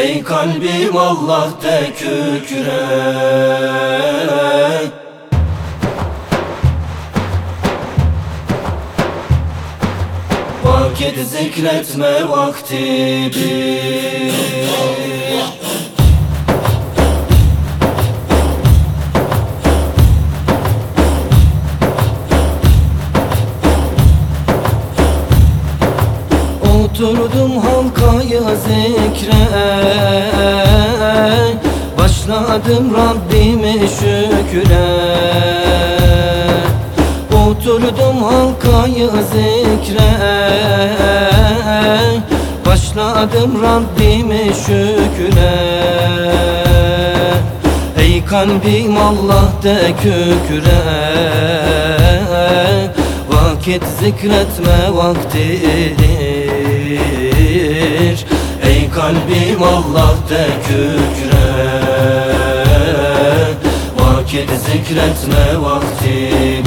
Ey kalbim Allah de Vakit zikretme vakti bir. Oturdum halkaya zikre Başladım Rabbime şükre Oturdum halkaya zikre Başladım Rabbime şükre Ey kalbim Allah de kükre Vakit zikretme vaktidir. Ey kalbim Allah de Vakit zikretme vaktidir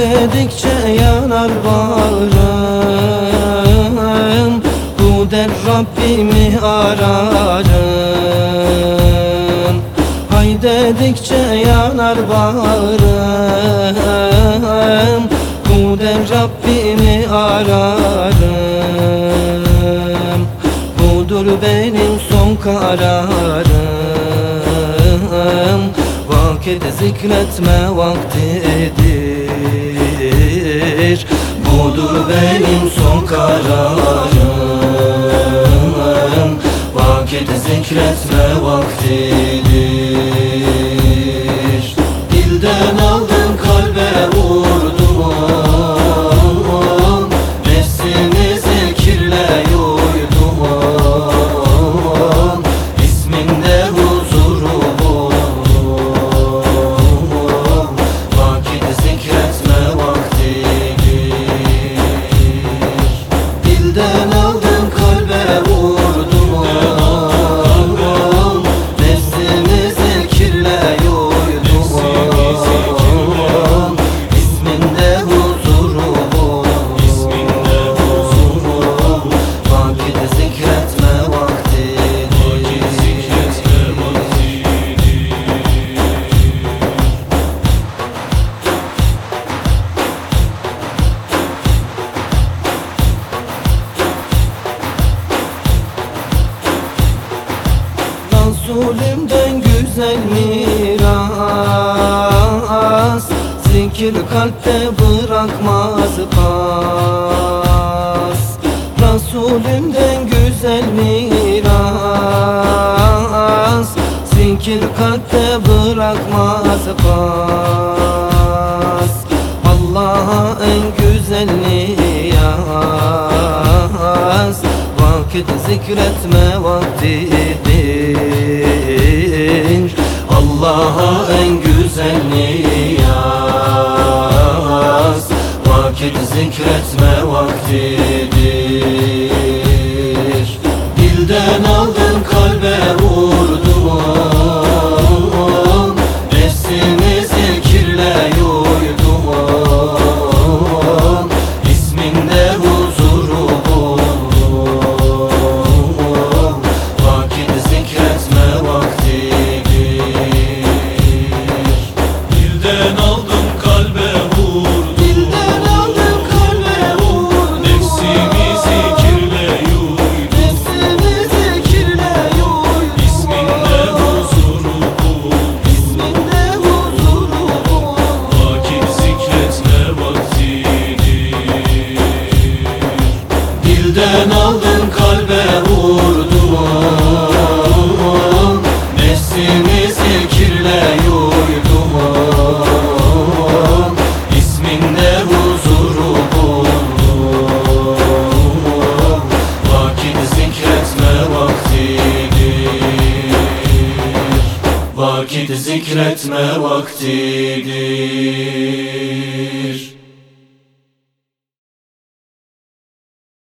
dedikçe yanar bağrım Bu der Rabbimi ararım. Hay dedikçe yanar bağrım Bu der Rabbimi ararım. Budur benim son kararım. Vakit zikretme vaktidir Budur benim son kararım Resulümden güzel miras. Zikir kalpte bırakmaz pas. Resulümden güzel miras. Zikir kalpte bırakmaz pas. Allah'a en güzel niyaz. Vakit zikretme vaktidir Allah'a en güzel Elimden aldın kalbe vurdun. Nefsimizi kirle yuydun İsminde huzuru buldum Lakin zikretme vaktidir. Vakit zikretme vaktidir.